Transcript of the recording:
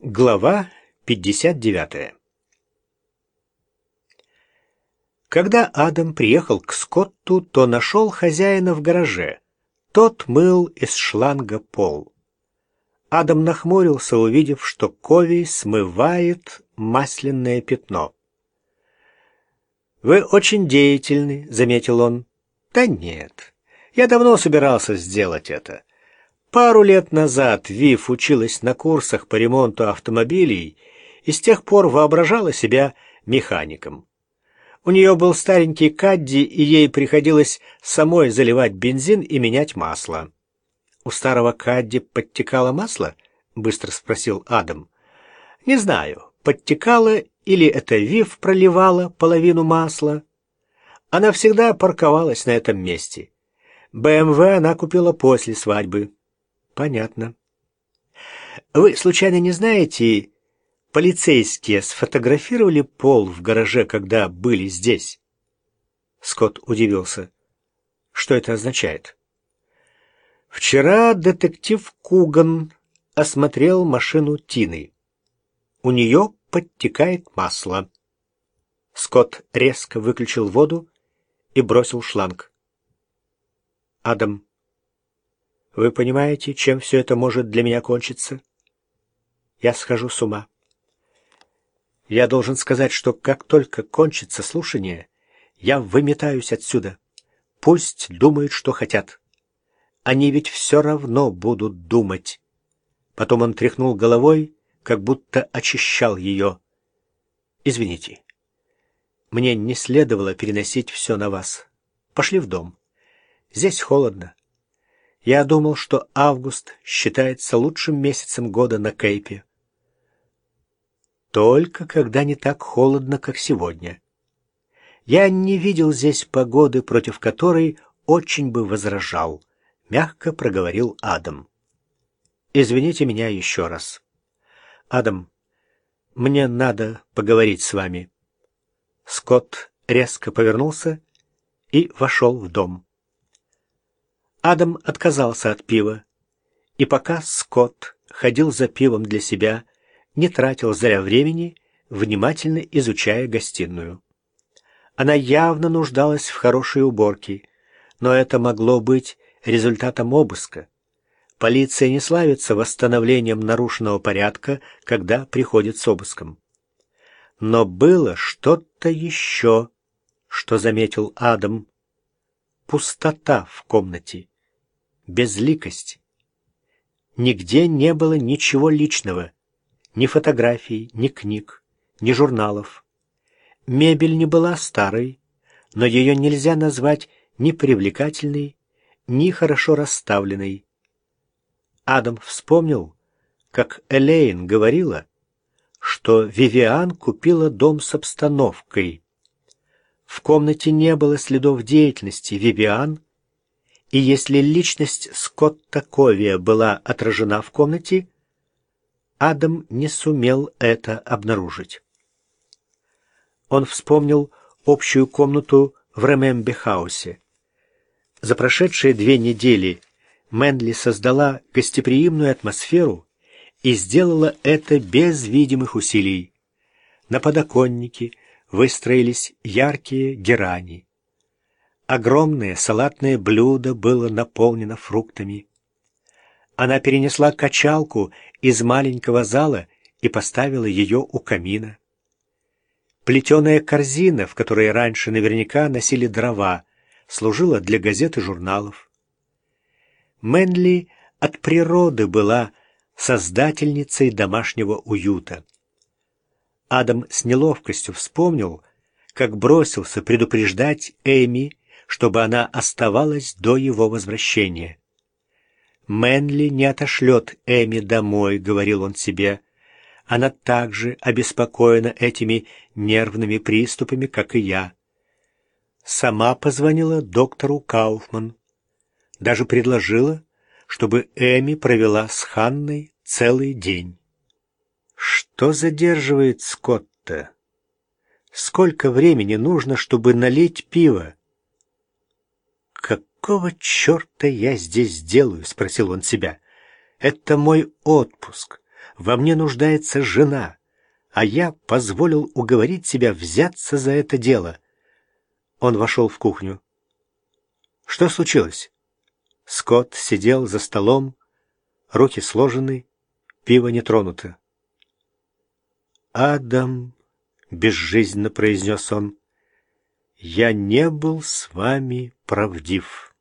Глава 59 Когда Адам приехал к Скотту, то нашел хозяина в гараже. Тот мыл из шланга пол. Адам нахмурился, увидев, что Кови смывает масляное пятно. «Вы очень деятельны», — заметил он. «Да нет, я давно собирался сделать это. Пару лет назад Вив училась на курсах по ремонту автомобилей и с тех пор воображала себя механиком. У нее был старенький Кадди, и ей приходилось самой заливать бензин и менять масло. «У старого Кадди подтекало масло?» — быстро спросил Адам. «Не знаю, подтекало или это Вив проливала половину масла. Она всегда парковалась на этом месте. БМВ она купила после свадьбы. Понятно. Вы случайно не знаете, полицейские сфотографировали пол в гараже, когда были здесь? Скотт удивился. Что это означает? Вчера детектив Куган осмотрел машину Тины. У нее подтекает масло. Скотт резко выключил воду и бросил шланг. Адам вы понимаете, чем все это может для меня кончиться? Я схожу с ума. Я должен сказать, что как только кончится слушание, я выметаюсь отсюда. Пусть думают, что хотят. Они ведь все равно будут думать. Потом он тряхнул головой, как будто очищал ее. Извините. Мне не следовало переносить все на вас. Пошли в дом. Здесь холодно. Я думал, что август считается лучшим месяцем года на Кейпе. Только когда не так холодно, как сегодня. Я не видел здесь погоды, против которой очень бы возражал, мягко проговорил Адам. Извините меня еще раз. Адам, мне надо поговорить с вами. Скотт резко повернулся и вошел в дом. Адам отказался от пива, и пока Скотт ходил за пивом для себя, не тратил зря времени, внимательно изучая гостиную. Она явно нуждалась в хорошей уборке, но это могло быть результатом обыска. Полиция не славится восстановлением нарушенного порядка, когда приходит с обыском. Но было что-то еще, что заметил Адам. Пустота в комнате безликость. Нигде не было ничего личного, ни фотографий, ни книг, ни журналов. Мебель не была старой, но ее нельзя назвать ни привлекательной, ни хорошо расставленной. Адам вспомнил, как Элейн говорила, что Вивиан купила дом с обстановкой. В комнате не было следов деятельности Вивиан, и если личность Скотта Ковия была отражена в комнате, Адам не сумел это обнаружить. Он вспомнил общую комнату в Ремембе-хаусе. За прошедшие две недели Мэнли создала гостеприимную атмосферу и сделала это без видимых усилий. На подоконнике выстроились яркие герани. Огромное салатное блюдо было наполнено фруктами. Она перенесла качалку из маленького зала и поставила ее у камина. Плетеная корзина, в которой раньше наверняка носили дрова, служила для газет и журналов. Мэнли от природы была создательницей домашнего уюта. Адам с неловкостью вспомнил, как бросился предупреждать Эми чтобы она оставалась до его возвращения. «Мэнли не отошлет Эми домой», — говорил он себе. «Она также обеспокоена этими нервными приступами, как и я». Сама позвонила доктору Кауфман. Даже предложила, чтобы Эми провела с Ханной целый день. Что задерживает Скотта? Сколько времени нужно, чтобы налить пиво? «Какого черта я здесь делаю?» — спросил он себя. «Это мой отпуск. Во мне нуждается жена, а я позволил уговорить себя взяться за это дело. Он вошел в кухню. Что случилось? Скотт сидел за столом, руки сложены, пиво не тронуто. «Адам», — безжизненно произнес он, — «я не был с вами правдив».